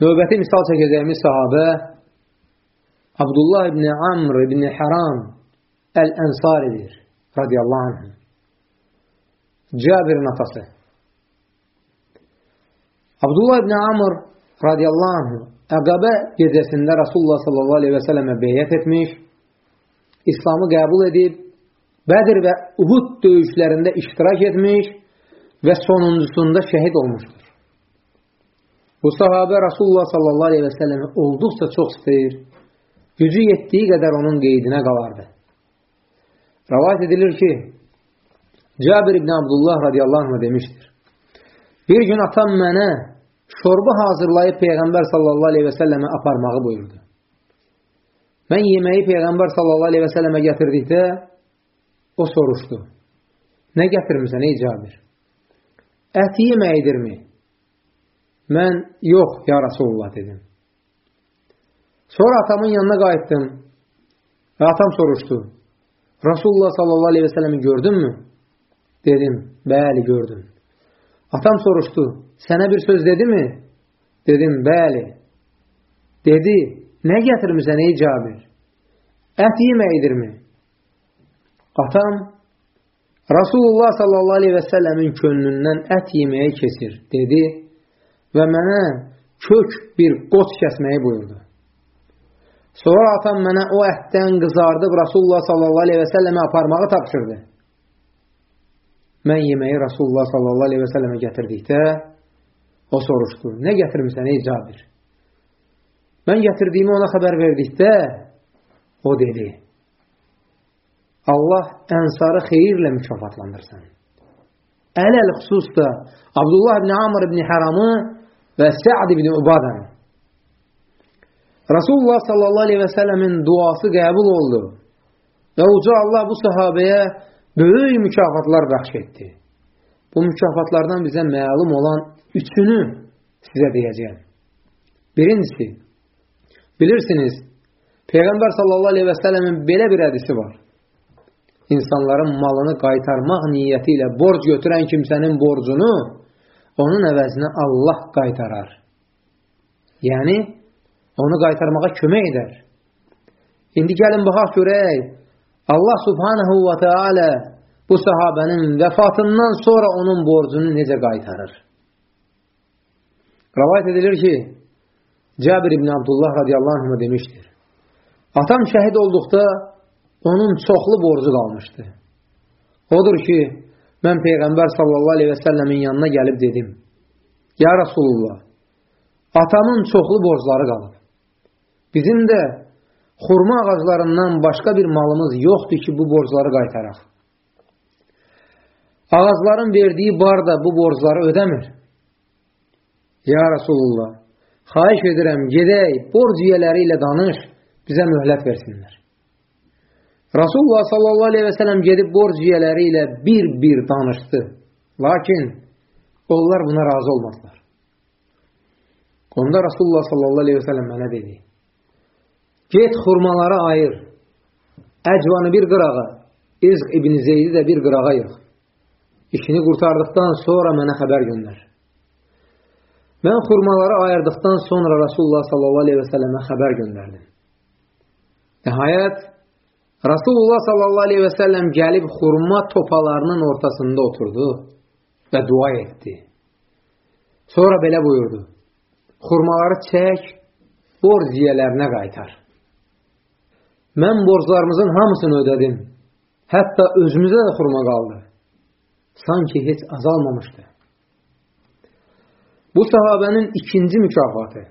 Növbəti misal çəkəcəyimiz sahabə Abdullah ibn Amr ibn Haram Əl-Ənsaridir radiyallahu anh. Cabirin atası. Abdullah ibn Amr radiyallahu anh Əqabə gecəsində Rasulullah sallallahu aleyhi və sələmə beyyət etmiş, İslamı qəbul edib, Bədir və Uhud döyüşlərində iştirak etmiş və sonuncusunda şəhid olmuşdur. Bu sahabə Rasulullah sallallahu aleyhi və sələmi olduqca çox istəyir, gücü yetdiyi qədər onun qeydinə qalardı. Rəvayət edilir ki, Cabir ibn Abdullah radiyallahu anh demişdir. Bir gün atam mənə şorba hazırlayıb Peyğəmbər sallallahu aleyhi və səlləmə aparmağı buyurdu. Mən yeməyi Peyğəmbər sallallahu aleyhi və səlləmə gətirdikdə o soruşdu. Nə gətirmirsən ey Cabir? Ət yeməyidirmi? Mən yox ya Rasulullah dedim. Sonra atamın yanına qayıtdım və atam soruşdu. Rasulullah sallallahu aleyhi və səlləmi gördünmü? Dedim, bəli gördüm. Atam soruşdu, sənə bir söz dedi mi? Dedim, bəli. Dedi, nə gətirmirsən ey Cabir? Ət yeməkdirmi? Atam, Rasulullah sallallahu aleyhi və səlləmin könlündən ət yeməyə kesir, dedi və mənə kök bir qoç kəsməyi buyurdu. Sonra atam mənə o ətdən qızardıb Rasulullah sallallahu aleyhi və səlləmə aparmağı tapşırdı. Mən yeməyi Rasulullah sallallahu aleyhi və səlləmə gətirdikdə, o soruşdu, nə gətirmirsən ey Cabir? Mən gətirdiyimi ona xəbər verdikdə, o dedi, Allah ənsarı xeyirlə mükafatlandırsın. Əl-əl xüsusda Abdullah ibn Amr ibn Haramı və Sə'd ibn Ubadanı. Rasulullah sallallahu aleyhi və səlləmin duası qəbul oldu və uca Allah bu sahabəyə böyük mükafatlar bəxş etdi. Bu mükafatlardan bizə məlum olan üçünü sizə deyəcəyəm. Birincisi, bilirsiniz, Peyğəmbər sallallahu aleyhi və səlləmin belə bir hədisi var. İnsanların malını qaytarmaq niyyəti ilə borc götürən kimsənin borcunu onun əvəzinə Allah qaytarar. Yəni, onu qaytarmağa kömək edər. İndi gəlin baxaq görək, Allah subhanahu və teala bu sahabənin vəfatından sonra onun borcunu necə qaytarır? Rəvayət edilir ki, Cabir ibn Abdullah radiyallahu anh demişdir. Atam şəhid olduqda onun çoxlu borcu qalmışdı. Odur ki, mən Peyğəmbər sallallahu aleyhi və səlləmin yanına gəlib dedim, Ya Rasulullah, atamın çoxlu borcları qalıb. Bizim də xurma ağaclarından başqa bir malımız yoxdur ki, bu borcları qaytaraq. Ağacların verdiyi bar da bu borcları ödəmir. Ya Rasulullah, xaiş edirəm, gedək, borc yiyələri ilə danış, bizə möhlət versinlər. Rasulullah sallallahu aleyhi və sələm gedib borc yiyələri ilə bir-bir danışdı. Lakin onlar buna razı olmadılar. Onda Rasulullah sallallahu aleyhi və sələm mənə dedi, Get xurmaları ayır. Əcvanı bir qırağa, İzq İbn Zeydi də bir qırağa yığ. İşini qurtardıqdan sonra mənə xəbər göndər. Mən xurmaları ayırdıqdan sonra Rasulullah sallallahu aleyhi və səlləmə xəbər göndərdim. Nəhayət, Rasulullah sallallahu aleyhi və səlləm gəlib xurma topalarının ortasında oturdu və dua etdi. Sonra belə buyurdu, xurmaları çək, borc yiyələrinə qaytar. Mən borclarımızın hamısını ödədim. Hətta özümüzə də xurma qaldı. Sanki heç azalmamışdı. Bu sahabənin ikinci mükafatı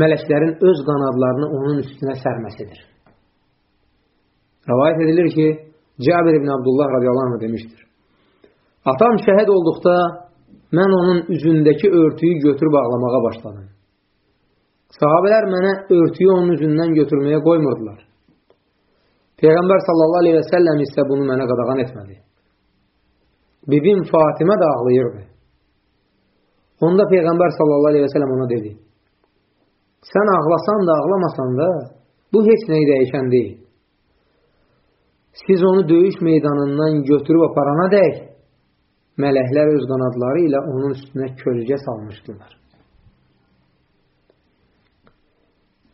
mələklərin öz qanadlarını onun üstünə sərməsidir. Rəvayət edilir ki, Cabir ibn Abdullah radiyallahu anh demişdir. Atam şəhid olduqda mən onun üzündəki örtüyü götürüb ağlamağa başladım. Sahabələr mənə örtüyü onun üzündən götürməyə qoymurdular. Peyğəmbər sallallahu aleyhi və səlləm isə bunu mənə qadağan etmədi. Bibim Fatimə də ağlayırdı. Onda Peyğəmbər sallallahu aleyhi və səlləm ona dedi, sən ağlasan da, ağlamasan da, bu heç nəyi dəyişən deyil. Siz onu döyüş meydanından götürüb aparana dək, mələklər öz qanadları ilə onun üstünə kölgə salmışdılar.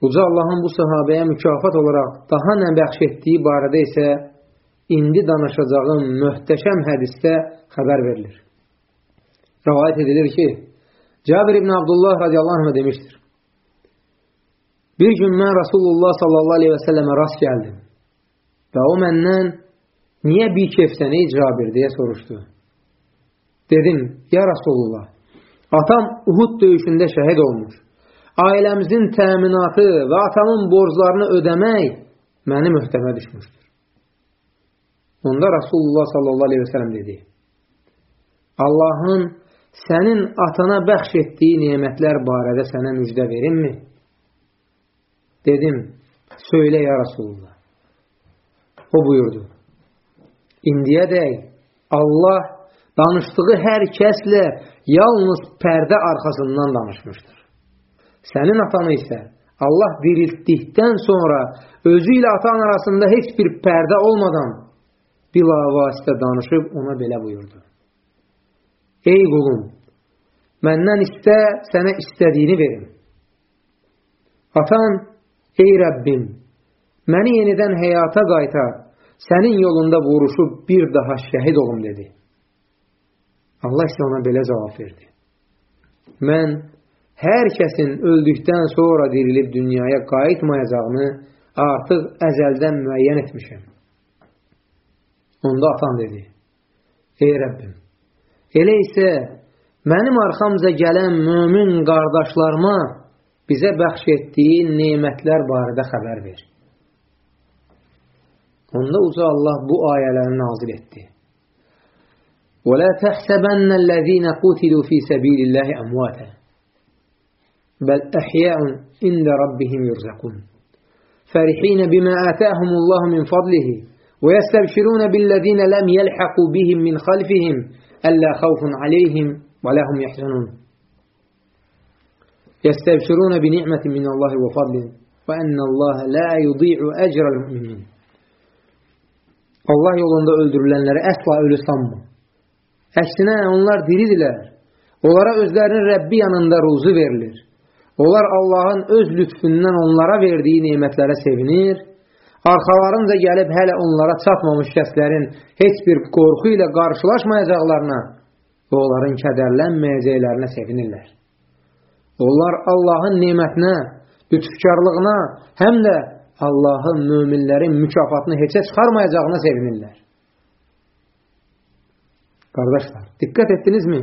Uca Allahın bu sahabəyə mükafat olaraq daha nə bəxş etdiyi barədə isə indi danışacağım möhtəşəm hədisdə xəbər verilir. Rəvayət edilir ki, Cabir ibn Abdullah radiyallahu anh demişdir. Bir gün mən Rasulullah sallallahu aleyhi və səlləmə rast gəldim və o məndən niyə bir kefsən ey Cabir deyə soruşdu. Dedim, ya Rasulullah, atam Uhud döyüşündə şəhid olmuş. Ailəmizin təminatı və atamın borclarını ödəmək məni möhtəmə düşmüşdür. Onda Rasulullah sallallahu aleyhi və sələm dedi, Allahın sənin atana bəxş etdiyi nemətlər barədə sənə müjdə verimmi? Dedim, söylə ya Rasulullah. O buyurdu, indiyədək Allah danışdığı hər kəslə yalnız pərdə arxasından danışmışdır. Sənin atanı isə Allah diriltdikdən sonra özü ilə atan arasında heç bir pərdə olmadan bilavasitə danışıb ona belə buyurdu. Ey qulum, məndən istə, sənə istədiyini verim. Atan, ey Rəbbim, məni yenidən həyata qaytar, sənin yolunda vuruşub bir daha şəhid olum, dedi. Allah isə ona belə cavab verdi. Mən hər kəsin öldükdən sonra dirilib dünyaya qayıtmayacağını artıq əzəldən müəyyən etmişəm. Onda atan dedi, Ey Rəbbim, elə isə mənim arxamca gələn mümin qardaşlarıma bizə bəxş etdiyi nemətlər barədə xəbər ver. Onda uca Allah bu ayələri nazil etdi. وَلَا تَحْسَبَنَّ الَّذ۪ينَ قُتِلُوا ف۪ي سَب۪يلِ اللّٰهِ أَمْوَاتًا بَلْ أَحْيَاءٌ عِنْدَ رَبِّهِمْ يُرْزَقُونَ فَرِح۪ينَ بِمَا آتَاهُمُ اللّٰهُ مِنْ فَضْلِهِ وَيَسْتَبْشِرُونَ بِالَّذ۪ينَ لَمْ يَلْحَقُوا بِهِمْ مِنْ خَلْفِهِمْ أَلَّا خَوْفٌ عَلَيْهِمْ وَلَا هُمْ يَحْزَنُونَ يَسْتَبْشِرُونَ بِنِعْمَةٍ مِنَ اللّٰهِ وَفَضْلٍ وَأَنَّ اللّٰهَ لَا يُضِيعُ أَجْرَ الْمُؤْمِنِينَ Allah yolunda öldürülənləri əsla ölü sanma. Əksinə onlar diridirlər. Onlara özlərinin Rəbbi yanında ruzu verilir. Onlar Allahın öz lütfündən onlara verdiyi nemətlərə sevinir arxalarınca gəlib hələ onlara çatmamış kəslərin heç bir qorxu ilə qarşılaşmayacaqlarına və onların kədərlənməyəcəklərinə sevinirlər. Onlar Allahın nemətinə, lütfkarlığına, həm də Allahın möminlərin mükafatını heçə çıxarmayacağına sevinirlər. Qardaşlar, diqqət etdinizmi?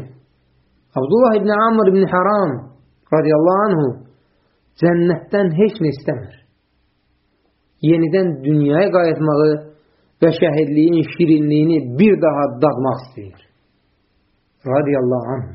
Abdullah ibn Amr ibn Haram radiyallahu anhu cənnətdən heç nə istəmir yenidən dünyaya qayıtmağı və şəhidliyin şirinliyini bir daha dadmaq istəyir. Radiyallahu anh.